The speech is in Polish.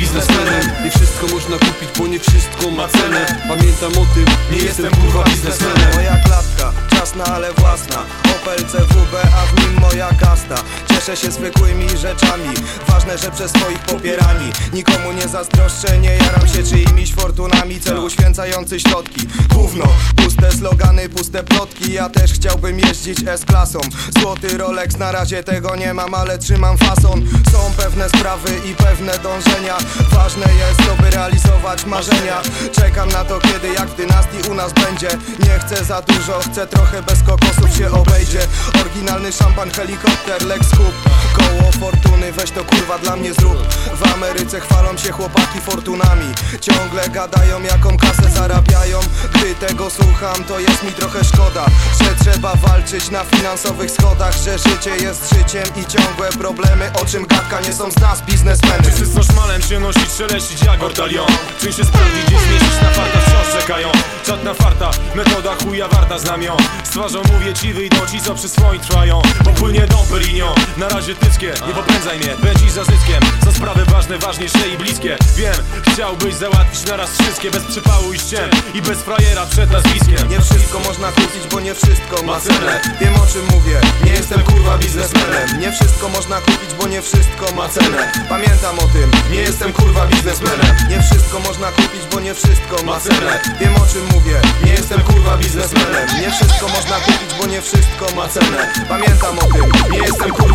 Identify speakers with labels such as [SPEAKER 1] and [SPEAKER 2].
[SPEAKER 1] biznesmenem. Nie wszystko można kupić, bo nie wszystko ma cenę. Pamiętam o tym, nie
[SPEAKER 2] jestem kurwa biznesmenem.
[SPEAKER 3] Moja klatka, czasna ale własna. Opel CWB, a w nim moja kasta. Cieszę się zwykłymi rzeczami. Ważne, że przez swoich popierani Nikomu nie zazdroszczę, nie jaram się czyimiś fortunami. Cel uświęcający środki. Gówno, puste slogany, puste plotki. Ja też chciałbym jeździć S-klasą. Złoty Rolex, na razie tego nie mam, ale trzymam fason. Są pewne sprawy i pewne dążenia. Ważne jest, by realizować marzenia. Czekam na to, kiedy jak w dynastii u nas będzie. Nie chcę za dużo, chcę trochę bez kokosów się obejdzie Oryginalny szampan, helikopter, Lex fortuny, weź to kurwa dla mnie zrób. W Ameryce chwalą się chłopaki fortunami. Ciągle gadają jaką kasę zarabiają. Gdy tego słucham, to jest mi trochę szkoda Że trzeba walczyć na finansowych schodach Że życie jest życiem i ciągłe problemy O czym gadka nie są z nas biznesmeny.
[SPEAKER 2] Czy się nosić, szeleścić jak ortalion Czy się sprawdzić, gdzie zmieścić na farta wciąż czekają Czat na farta, metoda chuja warta znam ją. Z twarzą mówię ci wyjdą ci co przy swoim trwają. Popłynie dom Perignon, na razie tyckie Nie popędzaj mnie, będziesz za zyskiem Są sprawy ważne, ważniejsze i bliskie. Wiem, chciałbyś załatwić naraz wszystkie Bez przypału i ściem. I bez frajera przed nazwiskiem.
[SPEAKER 3] Nie wszystko można kupić, bo nie wszystko ma cenę. Wiem o czym mówię, nie jestem kurwa biznesmenem. Nie wszystko można kupić, bo nie wszystko ma cenę. Pamiętam o tym, nie jestem kurwa biznesmenem. Nie wszystko można kupić, bo nie wszystko ma cenę. Wiem o czym mówię, nie jestem kurwa biznesmenem. Nie wszystko można kupić, bo nie wszystko ma cenę. Pamiętam o tym, nie jestem kurwa